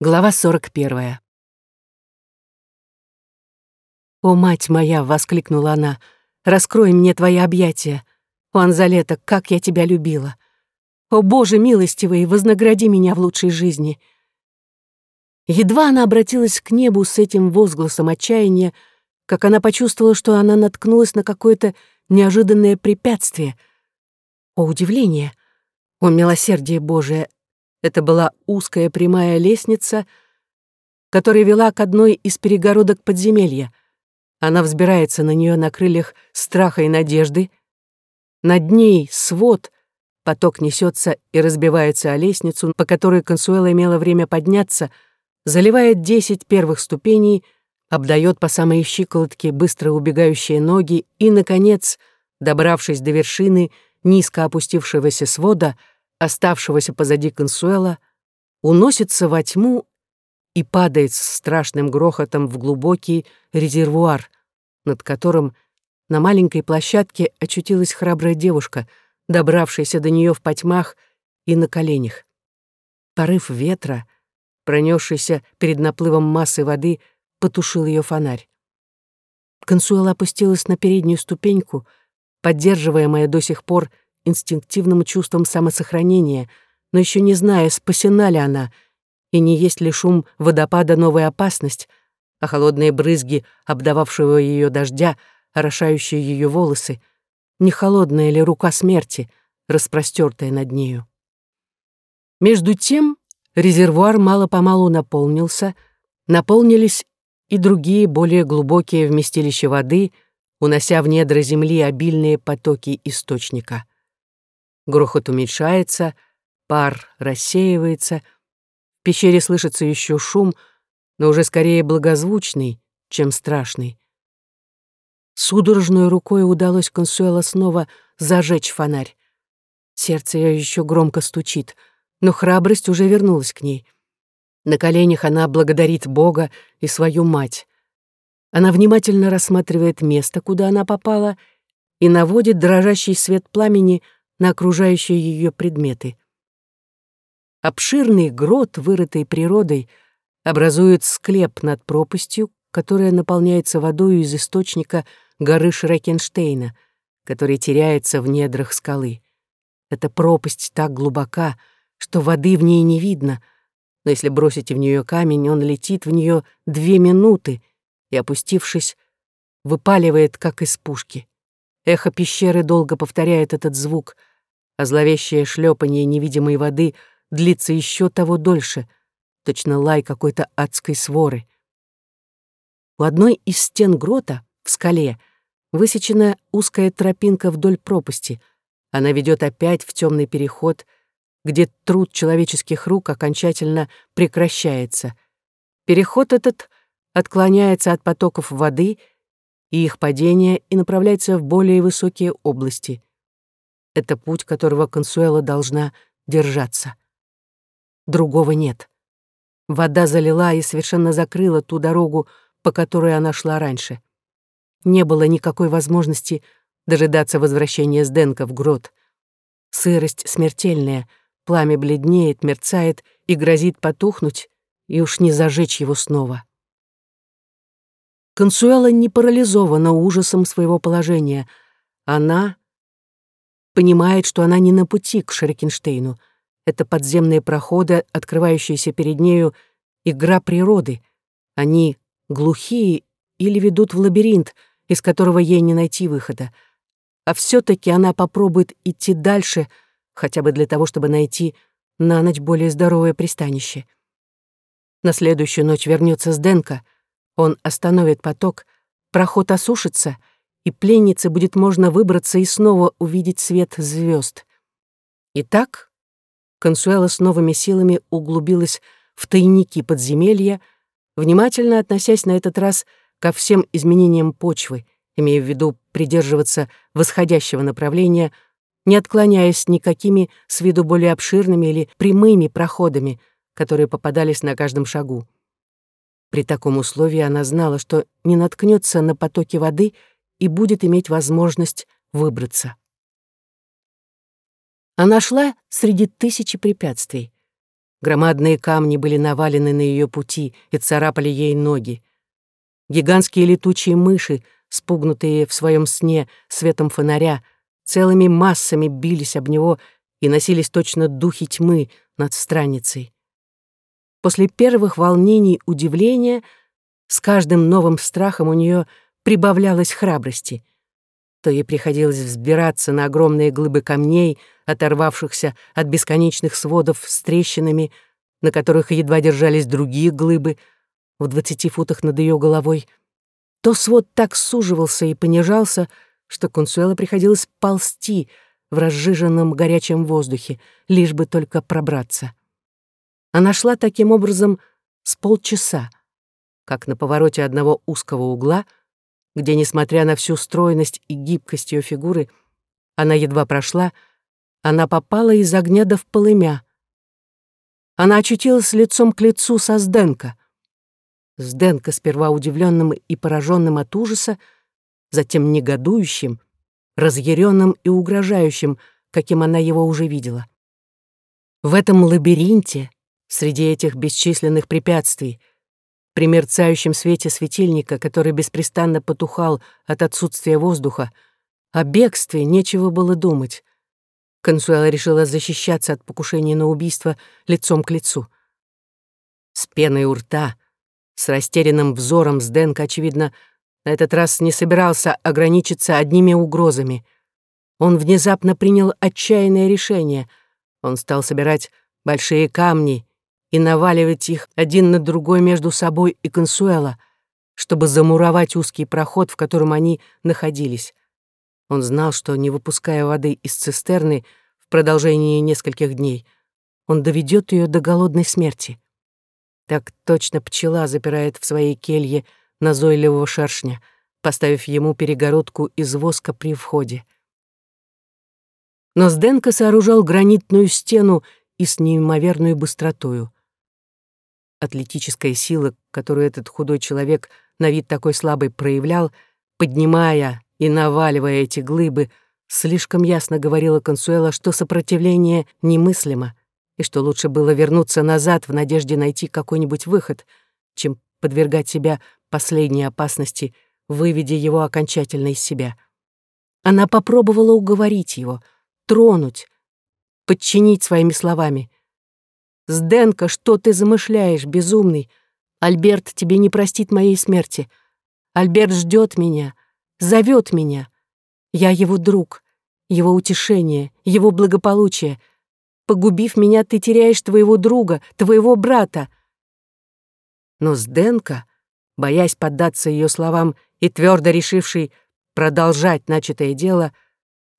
Глава 41. «О, мать моя!» — воскликнула она. «Раскрой мне твои объятия! О, Анзалета, как я тебя любила! О, Боже милостивый, вознагради меня в лучшей жизни!» Едва она обратилась к небу с этим возгласом отчаяния, как она почувствовала, что она наткнулась на какое-то неожиданное препятствие. О, удивление! О, милосердие Божие! Это была узкая прямая лестница, которая вела к одной из перегородок подземелья. Она взбирается на нее на крыльях страха и надежды. Над ней свод, поток несется и разбивается о лестницу, по которой Консуэла имела время подняться, заливает десять первых ступеней, обдает по самой щиколотке быстро убегающие ноги и, наконец, добравшись до вершины низко опустившегося свода, оставшегося позади Консуэла, уносится во тьму и падает с страшным грохотом в глубокий резервуар, над которым на маленькой площадке очутилась храбрая девушка, добравшаяся до нее в потьмах и на коленях. Порыв ветра, пронесшийся перед наплывом массы воды, потушил ее фонарь. Консуэла опустилась на переднюю ступеньку, поддерживаемая до сих пор инстинктивным чувством самосохранения, но еще не зная, спасена ли она, и не есть ли шум водопада новая опасность, а холодные брызги обдававшего ее дождя, орошающие ее волосы, не холодная ли рука смерти, распростертая над нею. Между тем резервуар мало-помалу наполнился, наполнились и другие более глубокие вместилища воды, унося в недра земли обильные потоки источника. Грохот уменьшается, пар рассеивается. В пещере слышится еще шум, но уже скорее благозвучный, чем страшный. Судорожной рукой удалось Консуэла снова зажечь фонарь. Сердце ее еще громко стучит, но храбрость уже вернулась к ней. На коленях она благодарит Бога и свою мать. Она внимательно рассматривает место, куда она попала, и наводит дрожащий свет пламени на окружающие ее предметы. Обширный грот, вырытый природой, образует склеп над пропастью, которая наполняется водой из источника горы Шрекенштейна, который теряется в недрах скалы. Эта пропасть так глубока, что воды в ней не видно, но если бросите в нее камень, он летит в нее две минуты и, опустившись, выпаливает, как из пушки. Эхо пещеры долго повторяет этот звук — а зловещее шлепанье невидимой воды длится еще того дольше, точно лай какой-то адской своры. У одной из стен грота, в скале, высечена узкая тропинка вдоль пропасти. Она ведет опять в темный переход, где труд человеческих рук окончательно прекращается. Переход этот отклоняется от потоков воды и их падения и направляется в более высокие области. Это путь, которого Консуэла должна держаться. Другого нет. Вода залила и совершенно закрыла ту дорогу, по которой она шла раньше. Не было никакой возможности дожидаться возвращения Сденка в грот. Сырость смертельная, пламя бледнеет, мерцает и грозит потухнуть, и уж не зажечь его снова. Консуэла не парализована ужасом своего положения. Она понимает, что она не на пути к Шерекенштейну. Это подземные проходы, открывающиеся перед нею, игра природы. Они глухие или ведут в лабиринт, из которого ей не найти выхода. А все таки она попробует идти дальше, хотя бы для того, чтобы найти на ночь более здоровое пристанище. На следующую ночь вернется Сденко, он остановит поток, проход осушится — и пленнице будет можно выбраться и снова увидеть свет звезд. Итак, Консуэла с новыми силами углубилась в тайники подземелья, внимательно относясь на этот раз ко всем изменениям почвы, имея в виду придерживаться восходящего направления, не отклоняясь никакими с виду более обширными или прямыми проходами, которые попадались на каждом шагу. При таком условии она знала, что не наткнется на потоки воды — и будет иметь возможность выбраться. Она шла среди тысячи препятствий. Громадные камни были навалены на ее пути и царапали ей ноги. Гигантские летучие мыши, спугнутые в своем сне светом фонаря, целыми массами бились об него и носились точно духи тьмы над страницей. После первых волнений удивления с каждым новым страхом у нее прибавлялось храбрости. То ей приходилось взбираться на огромные глыбы камней, оторвавшихся от бесконечных сводов с трещинами, на которых едва держались другие глыбы, в двадцати футах над ее головой, то свод так суживался и понижался, что Консуэла приходилось ползти в разжиженном горячем воздухе, лишь бы только пробраться. Она шла таким образом с полчаса, как на повороте одного узкого угла, где, несмотря на всю стройность и гибкость ее фигуры, она едва прошла, она попала из огня до в полымя. Она очутилась лицом к лицу со Сденко. Сденко, сперва удивленным и пораженным от ужаса, затем негодующим, разъяренным и угрожающим, каким она его уже видела. В этом лабиринте, среди этих бесчисленных препятствий, при мерцающем свете светильника, который беспрестанно потухал от отсутствия воздуха, о бегстве нечего было думать. Консуэла решила защищаться от покушения на убийство лицом к лицу. С пеной у рта, с растерянным взором Сденко, очевидно, на этот раз не собирался ограничиться одними угрозами. Он внезапно принял отчаянное решение. Он стал собирать большие камни и наваливать их один на другой между собой и Консуэла, чтобы замуровать узкий проход, в котором они находились. Он знал, что, не выпуская воды из цистерны в продолжении нескольких дней, он доведет ее до голодной смерти. Так точно пчела запирает в своей келье назойливого шершня, поставив ему перегородку из воска при входе. Но Сденко сооружал гранитную стену и с неимоверной быстротою атлетическая сила, которую этот худой человек на вид такой слабый проявлял, поднимая и наваливая эти глыбы, слишком ясно говорила Консуэла, что сопротивление немыслимо, и что лучше было вернуться назад в надежде найти какой-нибудь выход, чем подвергать себя последней опасности, выведя его окончательно из себя. Она попробовала уговорить его, тронуть, подчинить своими словами — «Сденко, что ты замышляешь, безумный? Альберт тебе не простит моей смерти. Альберт ждет меня, зовет меня. Я его друг, его утешение, его благополучие. Погубив меня, ты теряешь твоего друга, твоего брата». Но Сденко, боясь поддаться ее словам и твердо решивший продолжать начатое дело,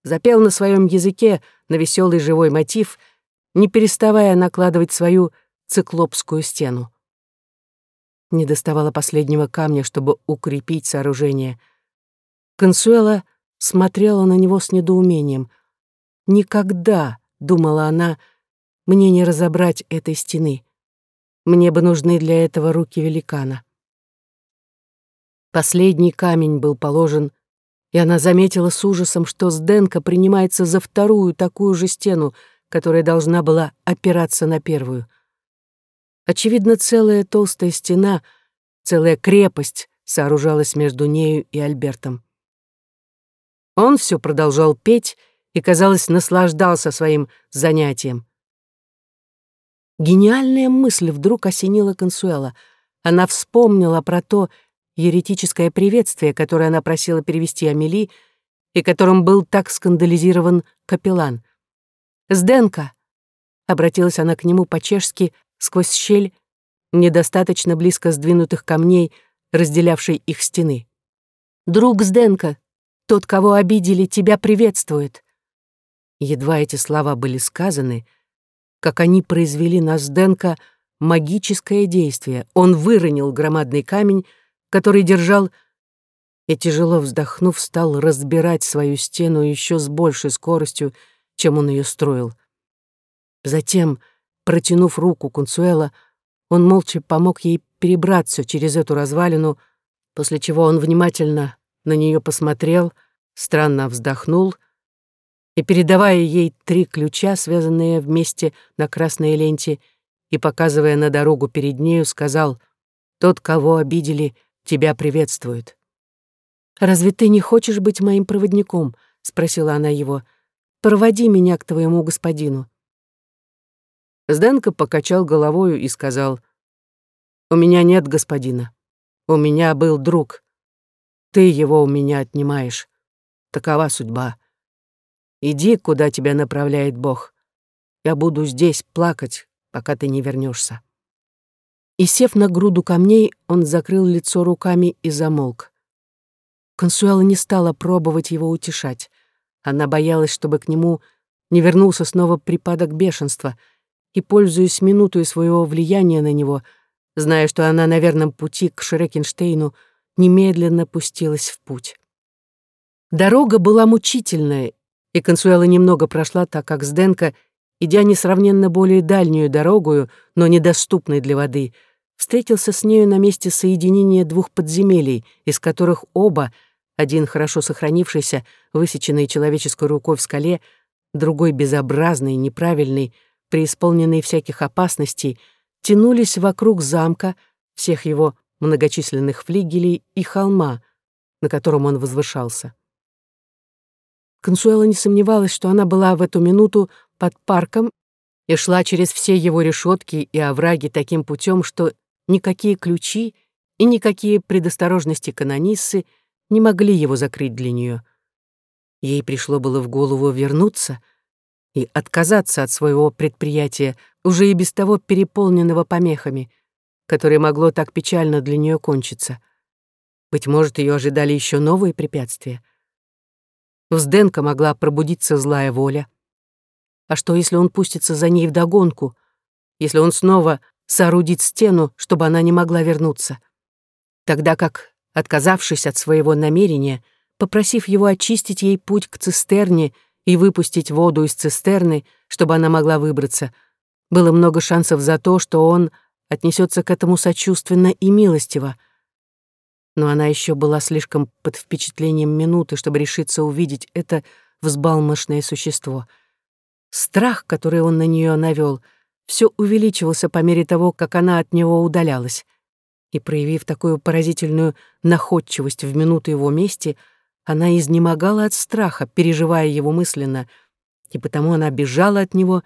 запел на своем языке на веселый живой мотив — не переставая накладывать свою циклопскую стену. Не доставала последнего камня, чтобы укрепить сооружение. Консуэла смотрела на него с недоумением. «Никогда», — думала она, — «мне не разобрать этой стены. Мне бы нужны для этого руки великана». Последний камень был положен, и она заметила с ужасом, что Сденко принимается за вторую такую же стену, которая должна была опираться на первую. Очевидно, целая толстая стена, целая крепость сооружалась между нею и Альбертом. Он все продолжал петь и, казалось, наслаждался своим занятием. Гениальная мысль вдруг осенила Консуэла. Она вспомнила про то еретическое приветствие, которое она просила перевести Амели, и которым был так скандализирован капеллан. «Сденка!» — обратилась она к нему по-чешски сквозь щель, недостаточно близко сдвинутых камней, разделявшей их стены. «Друг Сденка, тот, кого обидели, тебя приветствует!» Едва эти слова были сказаны, как они произвели на Сденка магическое действие. Он выронил громадный камень, который держал, и, тяжело вздохнув, стал разбирать свою стену еще с большей скоростью, чем он ее строил. Затем, протянув руку Кунсуэла, он молча помог ей перебраться через эту развалину, после чего он внимательно на нее посмотрел, странно вздохнул и, передавая ей три ключа, связанные вместе на красной ленте, и, показывая на дорогу перед нею, сказал «Тот, кого обидели, тебя приветствует». «Разве ты не хочешь быть моим проводником?» — спросила она его. «Проводи меня к твоему господину». Сденко покачал головою и сказал, «У меня нет господина. У меня был друг. Ты его у меня отнимаешь. Такова судьба. Иди, куда тебя направляет Бог. Я буду здесь плакать, пока ты не вернешься. И, сев на груду камней, он закрыл лицо руками и замолк. Консуэла не стала пробовать его утешать. Она боялась, чтобы к нему не вернулся снова припадок бешенства, и, пользуясь минутой своего влияния на него, зная, что она на верном пути к Шрекенштейну, немедленно пустилась в путь. Дорога была мучительная, и Консуэла немного прошла, так как Сденко, идя несравненно более дальнюю дорогою, но недоступной для воды, встретился с нею на месте соединения двух подземелий, из которых оба, один хорошо сохранившийся, высеченный человеческой рукой в скале, другой безобразный, неправильный, преисполненный всяких опасностей, тянулись вокруг замка, всех его многочисленных флигелей и холма, на котором он возвышался. Консуэла не сомневалась, что она была в эту минуту под парком и шла через все его решетки и овраги таким путем, что никакие ключи и никакие предосторожности канониссы не могли его закрыть для нее. Ей пришло было в голову вернуться и отказаться от своего предприятия, уже и без того переполненного помехами, которое могло так печально для нее кончиться. Быть может, ее ожидали еще новые препятствия. В Сденко могла пробудиться злая воля. А что, если он пустится за ней вдогонку? Если он снова соорудит стену, чтобы она не могла вернуться? Тогда как, отказавшись от своего намерения, попросив его очистить ей путь к цистерне и выпустить воду из цистерны, чтобы она могла выбраться, было много шансов за то, что он отнесется к этому сочувственно и милостиво, но она еще была слишком под впечатлением минуты, чтобы решиться увидеть это взбалмошное существо. Страх, который он на нее навел, все увеличивался по мере того, как она от него удалялась. И, проявив такую поразительную находчивость в минуту его мести, она изнемогала от страха, переживая его мысленно, и потому она бежала от него,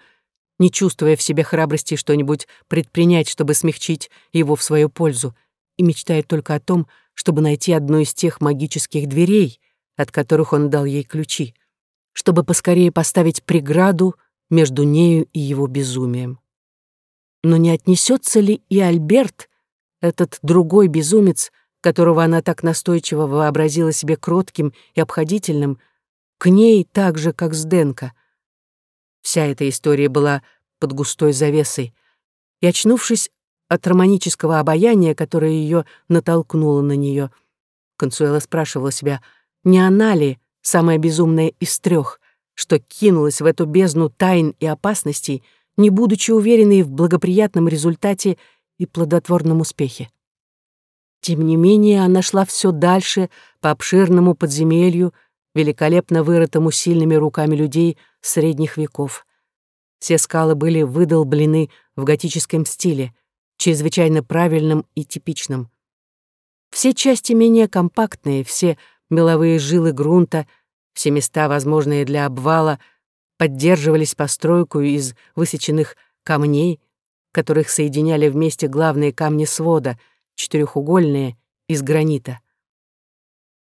не чувствуя в себе храбрости что-нибудь предпринять, чтобы смягчить его в свою пользу, и мечтая только о том, чтобы найти одну из тех магических дверей, от которых он дал ей ключи, чтобы поскорее поставить преграду между нею и его безумием. Но не отнесется ли и Альберт, этот другой безумец, которого она так настойчиво вообразила себе кротким и обходительным, к ней так же, как с Денко? Вся эта история была под густой завесой, и, очнувшись, от романического обаяния, которое ее натолкнуло на нее. Консуэла спрашивала себя, не она ли самая безумная из трех, что кинулась в эту бездну тайн и опасностей, не будучи уверенной в благоприятном результате и плодотворном успехе. Тем не менее, она шла все дальше по обширному подземелью, великолепно вырытому сильными руками людей средних веков. Все скалы были выдолблены в готическом стиле — чрезвычайно правильным и типичным. Все части менее компактные, все меловые жилы грунта, все места, возможные для обвала, поддерживались постройку из высеченных камней, которых соединяли вместе главные камни свода, четырехугольные, из гранита.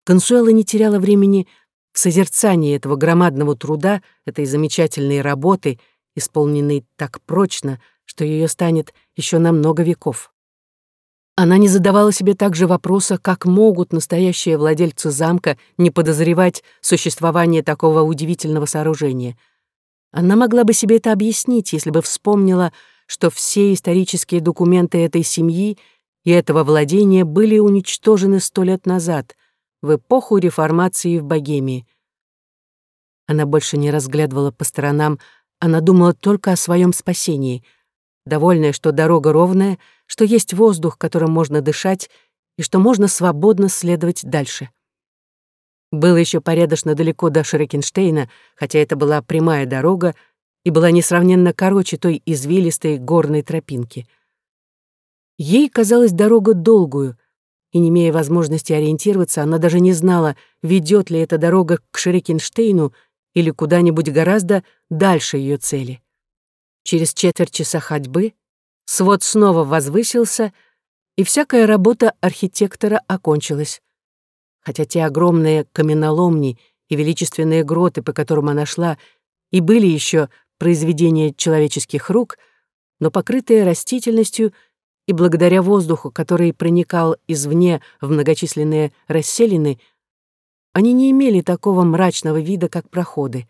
Консуэла не теряла времени в созерцании этого громадного труда, этой замечательной работы, исполненной так прочно, что ее станет еще на много веков. Она не задавала себе также вопроса, как могут настоящие владельцы замка не подозревать существование такого удивительного сооружения. Она могла бы себе это объяснить, если бы вспомнила, что все исторические документы этой семьи и этого владения были уничтожены сто лет назад, в эпоху реформации в Богемии. Она больше не разглядывала по сторонам, она думала только о своем спасении — довольная, что дорога ровная, что есть воздух, которым можно дышать, и что можно свободно следовать дальше. Было еще порядочно далеко до Шрекенштейна, хотя это была прямая дорога, и была несравненно короче той извилистой горной тропинки. Ей казалась дорога долгую, и, не имея возможности ориентироваться, она даже не знала, ведет ли эта дорога к Шерекенштейну или куда-нибудь гораздо дальше ее цели. Через четверть часа ходьбы свод снова возвысился, и всякая работа архитектора окончилась. Хотя те огромные каменоломни и величественные гроты, по которым она шла, и были еще произведения человеческих рук, но покрытые растительностью и благодаря воздуху, который проникал извне в многочисленные расселины, они не имели такого мрачного вида, как проходы.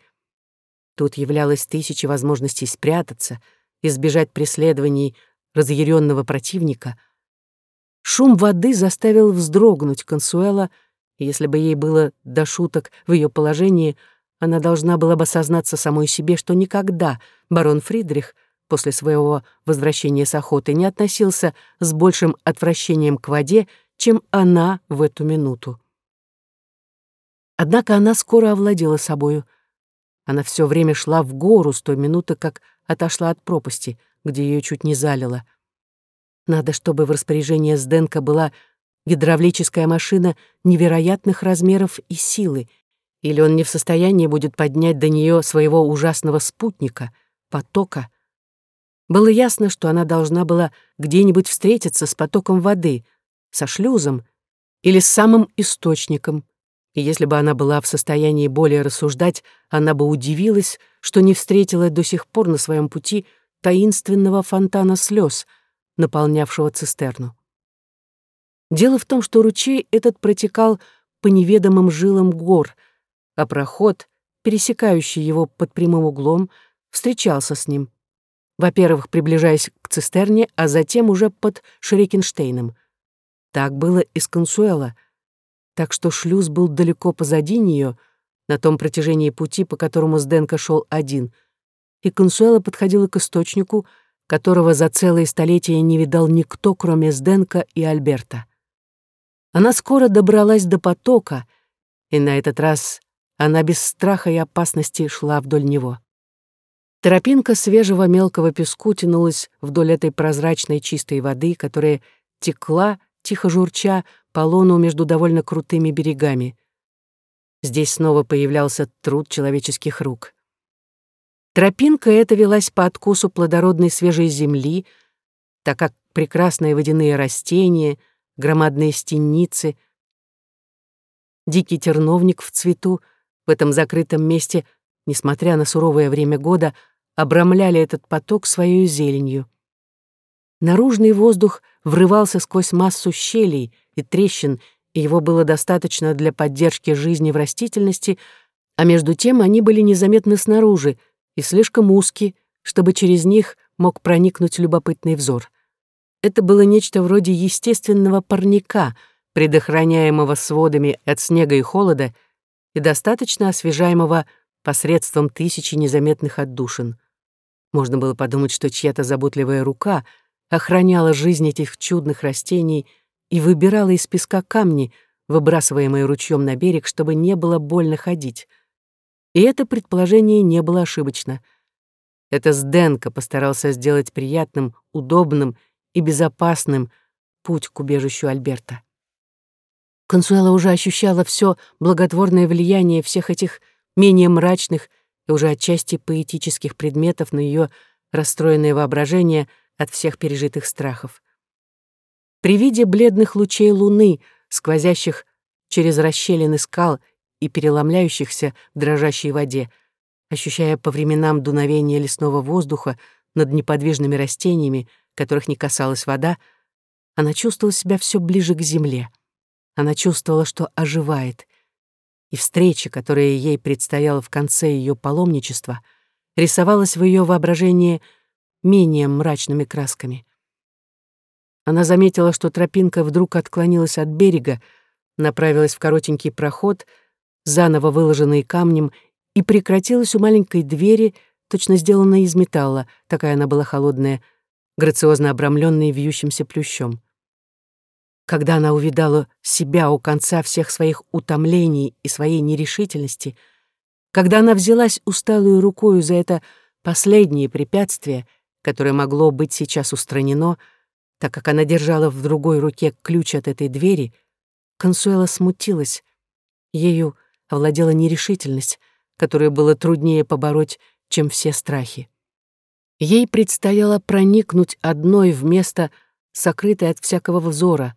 Тут являлось тысячи возможностей спрятаться, избежать преследований разъяренного противника. Шум воды заставил вздрогнуть Консуэла, если бы ей было до шуток в ее положении, она должна была бы сознаться самой себе, что никогда барон Фридрих после своего возвращения с охоты не относился с большим отвращением к воде, чем она в эту минуту. Однако она скоро овладела собою. Она все время шла в гору с той минуты, как отошла от пропасти, где ее чуть не залило. Надо, чтобы в распоряжении Сденка была гидравлическая машина невероятных размеров и силы, или он не в состоянии будет поднять до нее своего ужасного спутника, потока. Было ясно, что она должна была где-нибудь встретиться с потоком воды, со шлюзом или с самым источником, и если бы она была в состоянии более рассуждать, она бы удивилась, что не встретила до сих пор на своем пути таинственного фонтана слез, наполнявшего цистерну. Дело в том, что ручей этот протекал по неведомым жилам гор, а проход, пересекающий его под прямым углом, встречался с ним. Во-первых, приближаясь к цистерне, а затем уже под Шерекенштейном. Так было и с Консуэла — так что шлюз был далеко позади нее, на том протяжении пути, по которому Сденко шел один, и Консуэла подходила к источнику, которого за целые столетия не видал никто, кроме Сденко и Альберта. Она скоро добралась до потока, и на этот раз она без страха и опасности шла вдоль него. Тропинка свежего мелкого песку тянулась вдоль этой прозрачной чистой воды, которая текла, тихо журча, по лону между довольно крутыми берегами. Здесь снова появлялся труд человеческих рук. Тропинка эта велась по откосу плодородной свежей земли, так как прекрасные водяные растения, громадные стенницы, дикий терновник в цвету в этом закрытом месте, несмотря на суровое время года, обрамляли этот поток своей зеленью. Наружный воздух врывался сквозь массу щелей и трещин, и его было достаточно для поддержки жизни в растительности, а между тем они были незаметны снаружи и слишком узки, чтобы через них мог проникнуть любопытный взор. Это было нечто вроде естественного парника, предохраняемого сводами от снега и холода и достаточно освежаемого посредством тысячи незаметных отдушин. Можно было подумать, что чья-то заботливая рука — охраняла жизнь этих чудных растений и выбирала из песка камни, выбрасываемые ручьем на берег, чтобы не было больно ходить. И это предположение не было ошибочно. Это Сденко постарался сделать приятным, удобным и безопасным путь к убежищу Альберта. Консуэла уже ощущала все благотворное влияние всех этих менее мрачных и уже отчасти поэтических предметов на ее расстроенное воображение — от всех пережитых страхов. При виде бледных лучей луны, сквозящих через расщелины скал и переломляющихся в дрожащей воде, ощущая по временам дуновение лесного воздуха над неподвижными растениями, которых не касалась вода, она чувствовала себя все ближе к земле. Она чувствовала, что оживает. И встреча, которая ей предстояла в конце ее паломничества, рисовалась в ее воображении — менее мрачными красками. Она заметила, что тропинка вдруг отклонилась от берега, направилась в коротенький проход, заново выложенный камнем, и прекратилась у маленькой двери, точно сделанной из металла, такая она была холодная, грациозно обрамленная вьющимся плющом. Когда она увидала себя у конца всех своих утомлений и своей нерешительности, когда она взялась усталую рукою за это последнее препятствие, которое могло быть сейчас устранено, так как она держала в другой руке ключ от этой двери, Консуэла смутилась. Ею овладела нерешительность, которую было труднее побороть, чем все страхи. Ей предстояло проникнуть одной в место, сокрытое от всякого взора,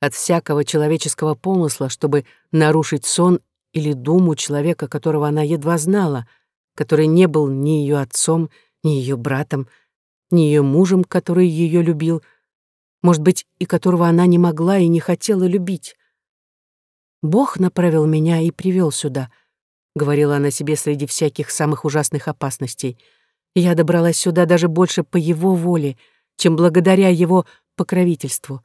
от всякого человеческого помысла, чтобы нарушить сон или думу человека, которого она едва знала, который не был ни ее отцом, ни ее братом, ни ее мужем, который ее любил, может быть, и которого она не могла и не хотела любить. «Бог направил меня и привел сюда», — говорила она себе среди всяких самых ужасных опасностей. «Я добралась сюда даже больше по его воле, чем благодаря его покровительству.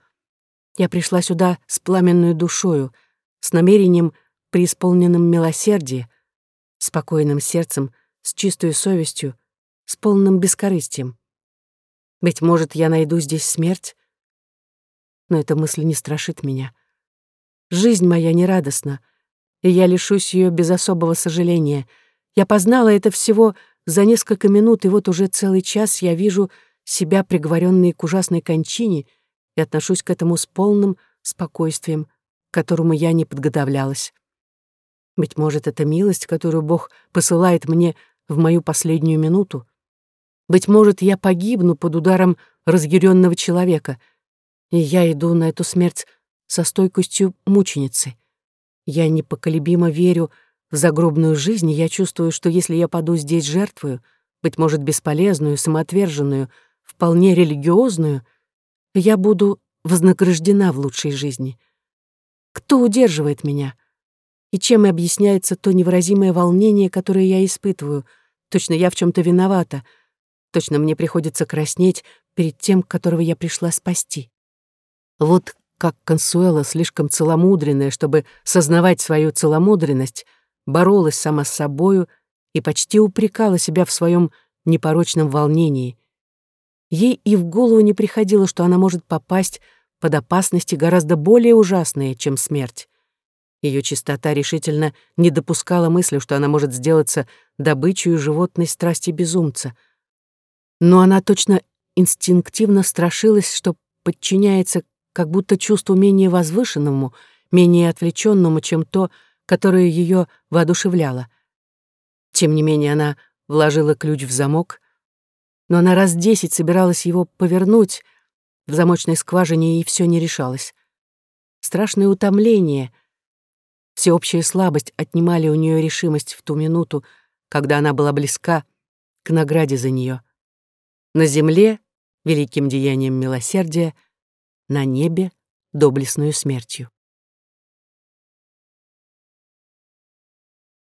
Я пришла сюда с пламенной душою, с намерением, преисполненным милосердия, спокойным сердцем, с чистой совестью, с полным бескорыстием. Быть может, я найду здесь смерть, но эта мысль не страшит меня. Жизнь моя нерадостна, и я лишусь ее без особого сожаления. Я познала это всего за несколько минут, и вот уже целый час я вижу себя приговоренной к ужасной кончине и отношусь к этому с полным спокойствием, к которому я не подготовлялась. Быть может, это милость, которую Бог посылает мне в мою последнюю минуту. Быть может, я погибну под ударом разъяренного человека — и я иду на эту смерть со стойкостью мученицы. Я непоколебимо верю в загробную жизнь, и я чувствую, что если я паду здесь жертвою, быть может, бесполезную, самоотверженную, вполне религиозную, я буду вознаграждена в лучшей жизни. Кто удерживает меня? И чем объясняется то невыразимое волнение, которое я испытываю? Точно я в чем то виновата. Точно мне приходится краснеть перед тем, которого я пришла спасти. Вот как Консуэла, слишком целомудренная, чтобы сознавать свою целомудренность, боролась сама с собою и почти упрекала себя в своем непорочном волнении. Ей и в голову не приходило, что она может попасть под опасности гораздо более ужасные, чем смерть. Ее чистота решительно не допускала мысли, что она может сделаться добычей животной страсти безумца. Но она точно инстинктивно страшилась, что подчиняется как будто чувству менее возвышенному, менее отвлеченному, чем то, которое ее воодушевляло. Тем не менее она вложила ключ в замок, но она раз десять собиралась его повернуть в замочной скважине и все не решалось. Страшное утомление, всеобщая слабость отнимали у нее решимость в ту минуту, когда она была близка к награде за нее. На земле, великим деянием милосердия, на небе доблестную смертью.